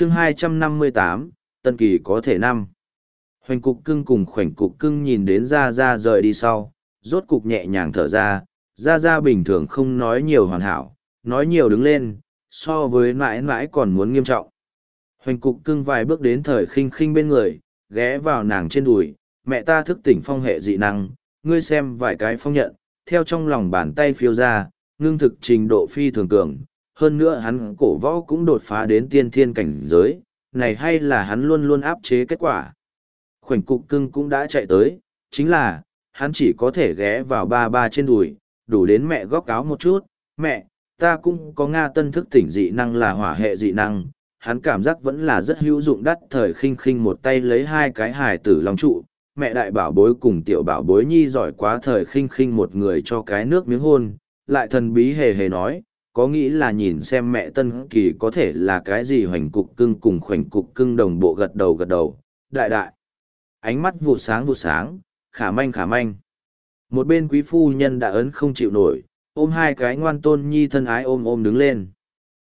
chương 258, Tân Kỳ có thể năm. Hoành cục cưng cùng khoảnh cục cưng nhìn đến ra ra rời đi sau, rốt cục nhẹ nhàng thở ra, ra ra bình thường không nói nhiều hoàn hảo, nói nhiều đứng lên, so với mãi mãi còn muốn nghiêm trọng. Hoành cục cưng vài bước đến thời khinh khinh bên người, ghé vào nàng trên đùi, mẹ ta thức tỉnh phong hệ dị năng, ngươi xem vài cái phong nhận, theo trong lòng bàn tay phiêu ra, ngưng thực trình độ phi thường cường, hơn nữa hắn cổ võ cũng đột phá đến tiên thiên cảnh giới, này hay là hắn luôn luôn áp chế kết quả. Khoảnh cục cưng cũng đã chạy tới, chính là, hắn chỉ có thể ghé vào ba ba trên đùi, đủ đến mẹ góc áo một chút, mẹ, ta cũng có Nga tân thức tỉnh dị năng là hỏa hệ dị năng, hắn cảm giác vẫn là rất hữu dụng đắt thời khinh khinh một tay lấy hai cái hài tử lòng trụ, mẹ đại bảo bối cùng tiểu bảo bối nhi giỏi quá thời khinh khinh một người cho cái nước miếng hôn, lại thần bí hề hề nói, có nghĩ là nhìn xem mẹ tân kỳ có thể là cái gì hoành cục cưng cùng khoảnh cục cưng đồng bộ gật đầu gật đầu, đại đại. Ánh mắt vụ sáng vụ sáng, khả manh khả manh. Một bên quý phu nhân đã ấn không chịu nổi, ôm hai cái ngoan tôn nhi thân ái ôm ôm đứng lên.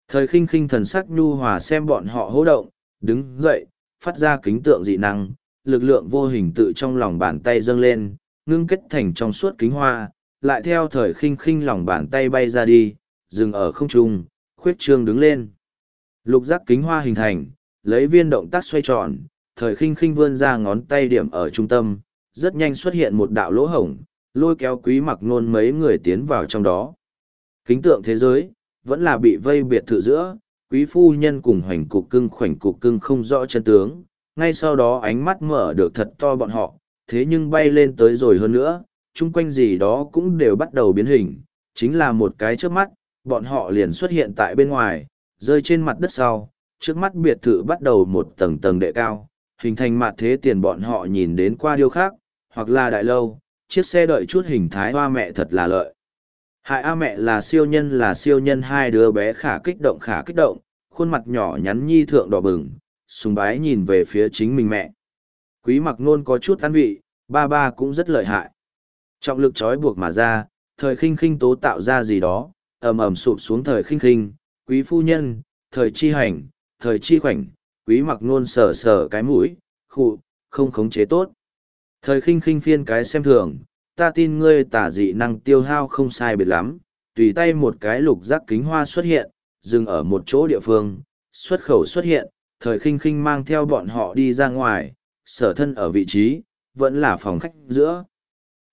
Thời khinh khinh thần sắc nhu hòa xem bọn họ hô động, đứng dậy, phát ra kính tượng dị năng, lực lượng vô hình tự trong lòng bàn tay dâng lên, ngưng kết thành trong suốt kính hoa, lại theo thời khinh khinh lòng bàn tay bay ra đi, dừng ở không trung, khuyết trương đứng lên. Lục giác kính hoa hình thành, lấy viên động tác xoay tròn, thời khinh khinh vươn ra ngón tay điểm ở trung tâm, rất nhanh xuất hiện một đạo lỗ hổng, lôi kéo quý mặc nôn mấy người tiến vào trong đó. Kính tượng thế giới, vẫn là bị vây biệt thự giữa, quý phu nhân cùng hoành cục cưng khoảnh cục cưng không rõ chân tướng, ngay sau đó ánh mắt mở được thật to bọn họ, thế nhưng bay lên tới rồi hơn nữa, chung quanh gì đó cũng đều bắt đầu biến hình, chính là một cái trước mắt, bọn họ liền xuất hiện tại bên ngoài, rơi trên mặt đất sau, trước mắt biệt thự bắt đầu một tầng tầng đệ cao, hình thành mặt thế tiền bọn họ nhìn đến qua điều khác, hoặc là đại lâu, chiếc xe đợi chút hình thái hoa mẹ thật là lợi. Hại A mẹ là siêu nhân là siêu nhân hai đứa bé khả kích động khả kích động, khuôn mặt nhỏ nhắn nhi thượng đỏ bừng, sùng bái nhìn về phía chính mình mẹ. Quý mặc nôn có chút ăn vị, ba ba cũng rất lợi hại. Trọng lực trói buộc mà ra, thời khinh khinh tố tạo ra gì đó, ầm ầm sụp xuống thời khinh khinh, quý phu nhân, thời chi hành, thời chi khoảnh, quý mặc nôn sờ sờ cái mũi, khụ, không khống chế tốt. Thời khinh khinh phiên cái xem thường, ta tin ngươi tả dị năng tiêu hao không sai biệt lắm, tùy tay một cái lục giác kính hoa xuất hiện, dừng ở một chỗ địa phương, xuất khẩu xuất hiện, thời khinh khinh mang theo bọn họ đi ra ngoài, sở thân ở vị trí, vẫn là phòng khách giữa.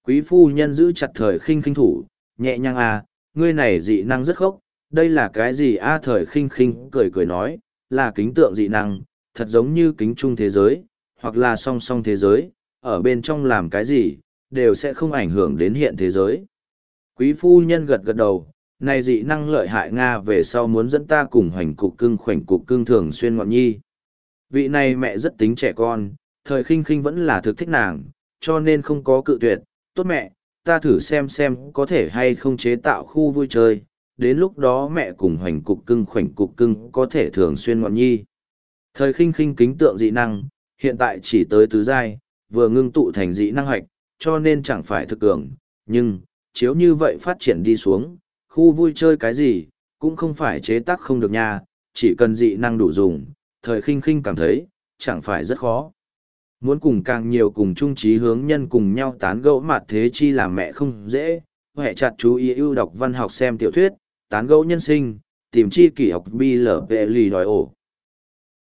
Quý phu nhân giữ chặt thời khinh khinh thủ, nhẹ nhàng à, ngươi này dị năng rất khốc, đây là cái gì a thời khinh khinh cười cười nói, là kính tượng dị năng, thật giống như kính trung thế giới, hoặc là song song thế giới, ở bên trong làm cái gì, đều sẽ không ảnh hưởng đến hiện thế giới. Quý phu nhân gật gật đầu, này dị năng lợi hại Nga về sau muốn dẫn ta cùng hoành cục cưng khoảnh cục cưng thường xuyên ngọn nhi. Vị này mẹ rất tính trẻ con, thời khinh khinh vẫn là thực thích nàng, cho nên không có cự tuyệt, tốt mẹ, ta thử xem xem có thể hay không chế tạo khu vui chơi, đến lúc đó mẹ cùng hoành cục cưng khoảnh cục cưng có thể thường xuyên ngọn nhi. Thời khinh khinh kính tượng dị năng, hiện tại chỉ tới tứ giai, vừa ngưng tụ thành dị năng hoạch, cho nên chẳng phải thực cường, nhưng, chiếu như vậy phát triển đi xuống, khu vui chơi cái gì, cũng không phải chế tác không được nha, chỉ cần dị năng đủ dùng, thời khinh khinh cảm thấy, chẳng phải rất khó. Muốn cùng càng nhiều cùng chung trí hướng nhân cùng nhau tán gẫu mặt thế chi làm mẹ không dễ, hệ chặt chú ý ưu đọc văn học xem tiểu thuyết, tán gẫu nhân sinh, tìm chi kỷ học bi lở vệ lì đòi ổ.